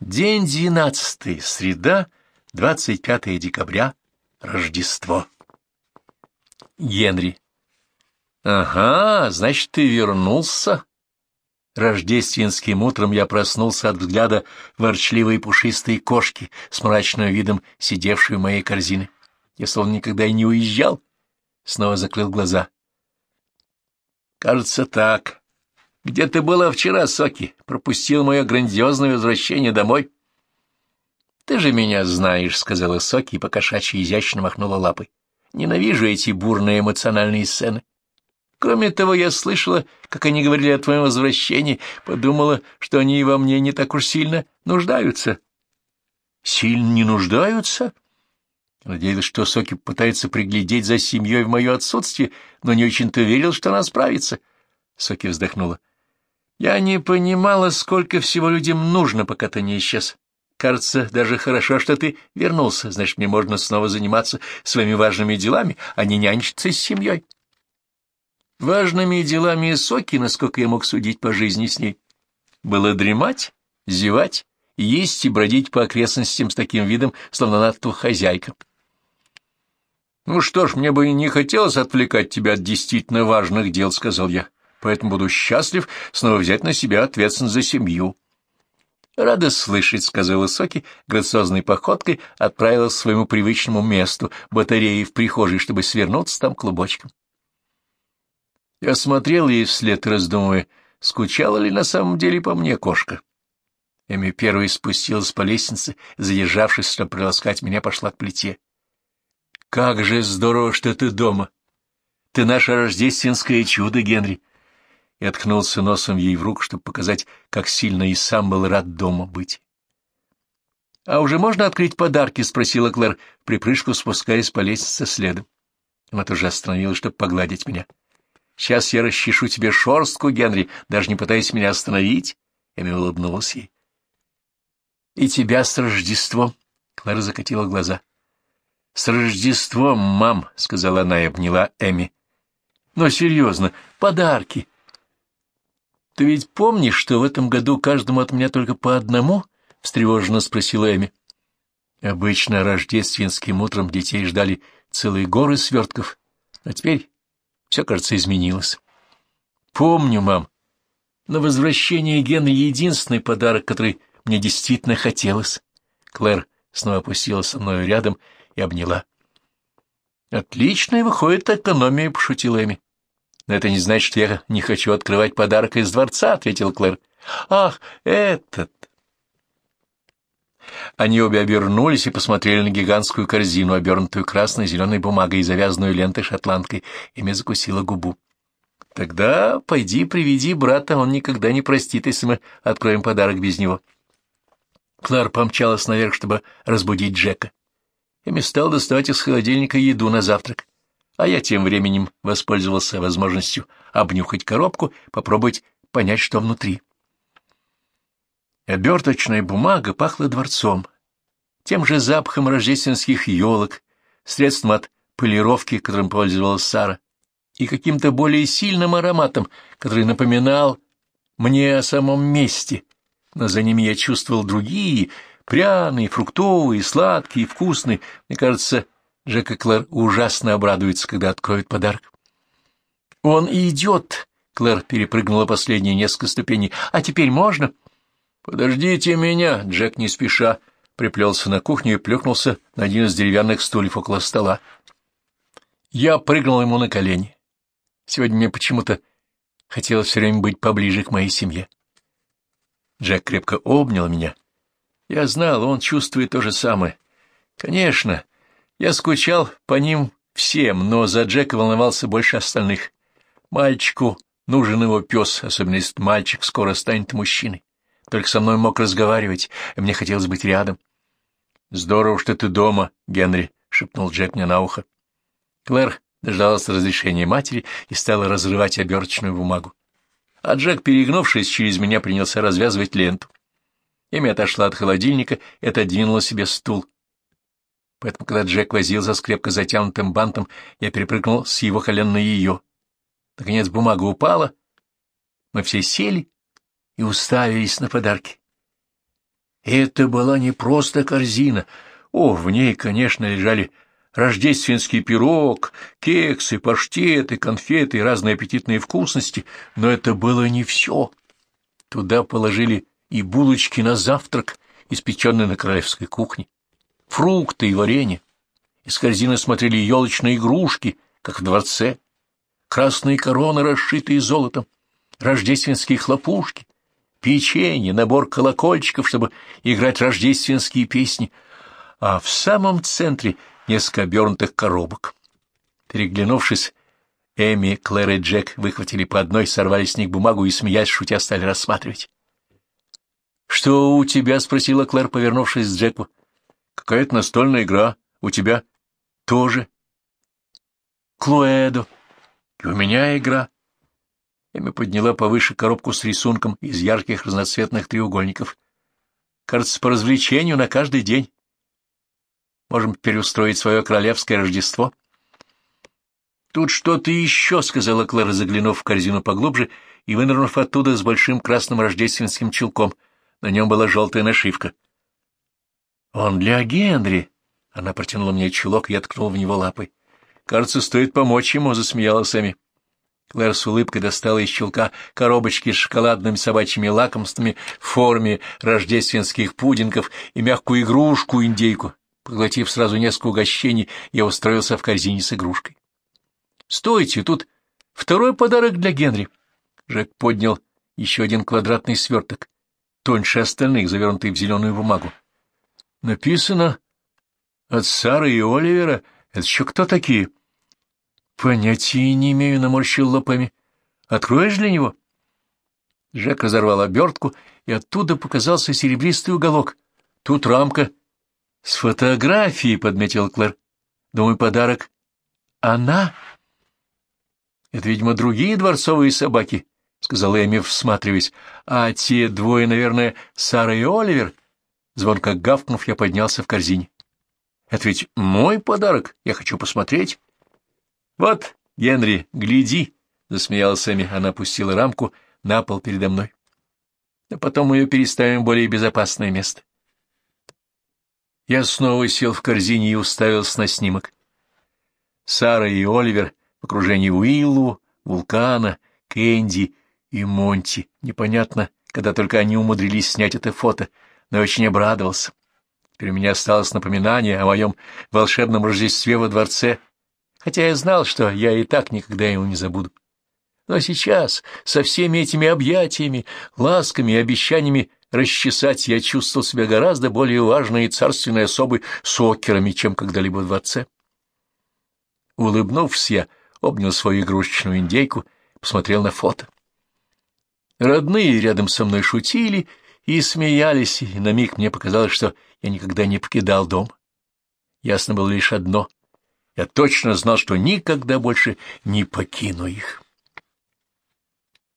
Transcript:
День двенадцатый, среда, 25 декабря, Рождество. Генри. Ага, значит, ты вернулся. Рождественским утром я проснулся от взгляда ворчливой пушистой кошки с мрачным видом, сидевшей в моей корзине. Я словно никогда и не уезжал. Снова закрыл глаза. Кажется, так. Где ты была вчера, Соки? Пропустил мое грандиозное возвращение домой? Ты же меня знаешь, — сказала Соки и покошачьи изящно махнула лапой. Ненавижу эти бурные эмоциональные сцены. Кроме того, я слышала, как они говорили о твоем возвращении, подумала, что они во мне не так уж сильно нуждаются. Сильно не нуждаются? Надеялась, что Соки пытается приглядеть за семьей в мое отсутствие, но не очень-то верил, что она справится. Соки вздохнула. Я не понимала, сколько всего людям нужно, пока ты не исчез. Кажется, даже хорошо, что ты вернулся, значит, мне можно снова заниматься своими важными делами, а не нянчиться с семьей. Важными делами Соки, насколько я мог судить по жизни с ней, было дремать, зевать, есть и бродить по окрестностям с таким видом, словно тут хозяйка. «Ну что ж, мне бы и не хотелось отвлекать тебя от действительно важных дел», — сказал я поэтому буду счастлив снова взять на себя ответственность за семью. — Рада слышать, — сказала Соки, грациозной походкой отправилась к своему привычному месту, батареи в прихожей, чтобы свернуться там клубочком. Я смотрел ей вслед, раздумывая, скучала ли на самом деле по мне кошка. Эми первой спустилась по лестнице, задержавшись, чтобы приласкать меня, пошла к плите. — Как же здорово, что ты дома! Ты наше рождественское чудо, Генри! И откнулся носом ей в руку, чтобы показать, как сильно и сам был рад дома быть. — А уже можно открыть подарки? — спросила Клэр, припрыжку спускаясь по лестнице следом. Она тоже остановилась, чтобы погладить меня. — Сейчас я расчешу тебе шорстку, Генри, даже не пытаясь меня остановить. Эми улыбнулась ей. — И тебя с Рождеством? — Клэр закатила глаза. — С Рождеством, мам, — сказала она и обняла Эми. — Но серьезно, подарки. — ты ведь помнишь, что в этом году каждому от меня только по одному? — встревоженно спросила Эми. Обычно рождественским утром детей ждали целые горы свертков, а теперь все, кажется, изменилось. — Помню, мам. На возвращение Генри единственный подарок, который мне действительно хотелось. Клэр снова опустилась со мной рядом и обняла. — Отличная выходит экономия, — пошутила Эми. — Но это не значит, что я не хочу открывать подарок из дворца, — ответил Клэр. — Ах, этот! Они обе обернулись и посмотрели на гигантскую корзину, обернутую красной зеленой бумагой и завязанную лентой шотландкой. Ими закусила губу. — Тогда пойди приведи брата, он никогда не простит, если мы откроем подарок без него. Клэр помчалась наверх, чтобы разбудить Джека. Эми стал доставать из холодильника еду на завтрак а я тем временем воспользовался возможностью обнюхать коробку, попробовать понять, что внутри. Оберточная бумага пахла дворцом, тем же запахом рождественских елок, средством от полировки, которым пользовалась Сара, и каким-то более сильным ароматом, который напоминал мне о самом месте, но за ними я чувствовал другие, пряные, фруктовые, сладкие, вкусные, мне кажется, Джека Клэр ужасно обрадуется, когда откроет подарок. «Он идет!» — Клэр перепрыгнула последние несколько ступеней. «А теперь можно?» «Подождите меня!» — Джек не спеша приплелся на кухню и плюхнулся на один из деревянных стульев около стола. Я прыгнул ему на колени. Сегодня мне почему-то хотелось все время быть поближе к моей семье. Джек крепко обнял меня. Я знал, он чувствует то же самое. Конечно, — я скучал по ним всем, но за Джека волновался больше остальных. Мальчику нужен его пес, особенно если мальчик скоро станет мужчиной. Только со мной мог разговаривать, и мне хотелось быть рядом. — Здорово, что ты дома, Генри, — шепнул Джек мне на ухо. Клэр дождалась разрешения матери и стала разрывать оберточную бумагу. А Джек, перегнувшись через меня, принялся развязывать ленту. Эми отошла от холодильника и отодвинула себе стул, Поэтому, когда Джек возил за скрепко затянутым бантом, я перепрыгнул с его колен на ее. Наконец бумага упала, мы все сели и уставились на подарки. Это была не просто корзина. О, в ней, конечно, лежали рождественский пирог, кексы, паштеты, конфеты и разные аппетитные вкусности, но это было не все. Туда положили и булочки на завтрак, испеченные на королевской кухне, фрукты и варенье. Из корзины смотрели елочные игрушки, как в дворце, красные короны, расшитые золотом, рождественские хлопушки, печенье, набор колокольчиков, чтобы играть рождественские песни, а в самом центре несколько обернутых коробок. Переглянувшись, Эми, Клэр и Джек выхватили по одной, сорвали с них бумагу и, смеясь, шутя, стали рассматривать. — Что у тебя? — спросила Клэр, повернувшись к Джеку. — Какая-то настольная игра. У тебя? — Тоже. — Клуэдо. — И у меня игра. Эми подняла повыше коробку с рисунком из ярких разноцветных треугольников. Кажется, по развлечению на каждый день. Можем переустроить свое королевское Рождество. Тут что-то еще, — сказала Клара, заглянув в корзину поглубже и вынырнув оттуда с большим красным рождественским чулком. На нем была желтая нашивка. — Он для Генри. Она протянула мне чулок, и я ткнул в него лапой. — Кажется, стоит помочь ему, — засмеялась Эми. Клэр с улыбкой достала из щелка коробочки с шоколадными собачьими лакомствами в форме рождественских пудингов и мягкую игрушку-индейку. Поглотив сразу несколько угощений, я устроился в корзине с игрушкой. — Стойте, тут второй подарок для Генри. Жек поднял еще один квадратный сверток, тоньше остальных, завернутый в зеленую бумагу. Написано от Сары и Оливера. Это еще кто такие? — Понятия не имею, — наморщил лопами. — Откроешь для него? Жек разорвал обертку, и оттуда показался серебристый уголок. Тут рамка — С фотографией, — подметил Клэр. — Думаю, подарок. — Она? — Это, видимо, другие дворцовые собаки, — сказал Эми, всматриваясь. — А те двое, наверное, Сара и Оливер? Звонко гавкнув, я поднялся в корзине. — Это ведь мой подарок, я хочу посмотреть. — Вот, Генри, гляди, — засмеялась Эми. Она опустила рамку на пол передо мной. — А потом мы ее переставим в более безопасное место. — я снова сел в корзине и уставился на снимок. Сара и Оливер в окружении Уиллу, Вулкана, Кэнди и Монти. Непонятно, когда только они умудрились снять это фото, но очень обрадовался. Теперь у меня осталось напоминание о моем волшебном Рождестве во дворце, хотя я знал, что я и так никогда его не забуду. Но сейчас, со всеми этими объятиями, ласками и обещаниями расчесать, я чувствовал себя гораздо более важной и царственной особой сокерами, чем когда-либо в дворце. Улыбнувшись, я обнял свою игрушечную индейку, посмотрел на фото. Родные рядом со мной шутили и смеялись, и на миг мне показалось, что я никогда не покидал дом. Ясно было лишь одно — я точно знал, что никогда больше не покину их.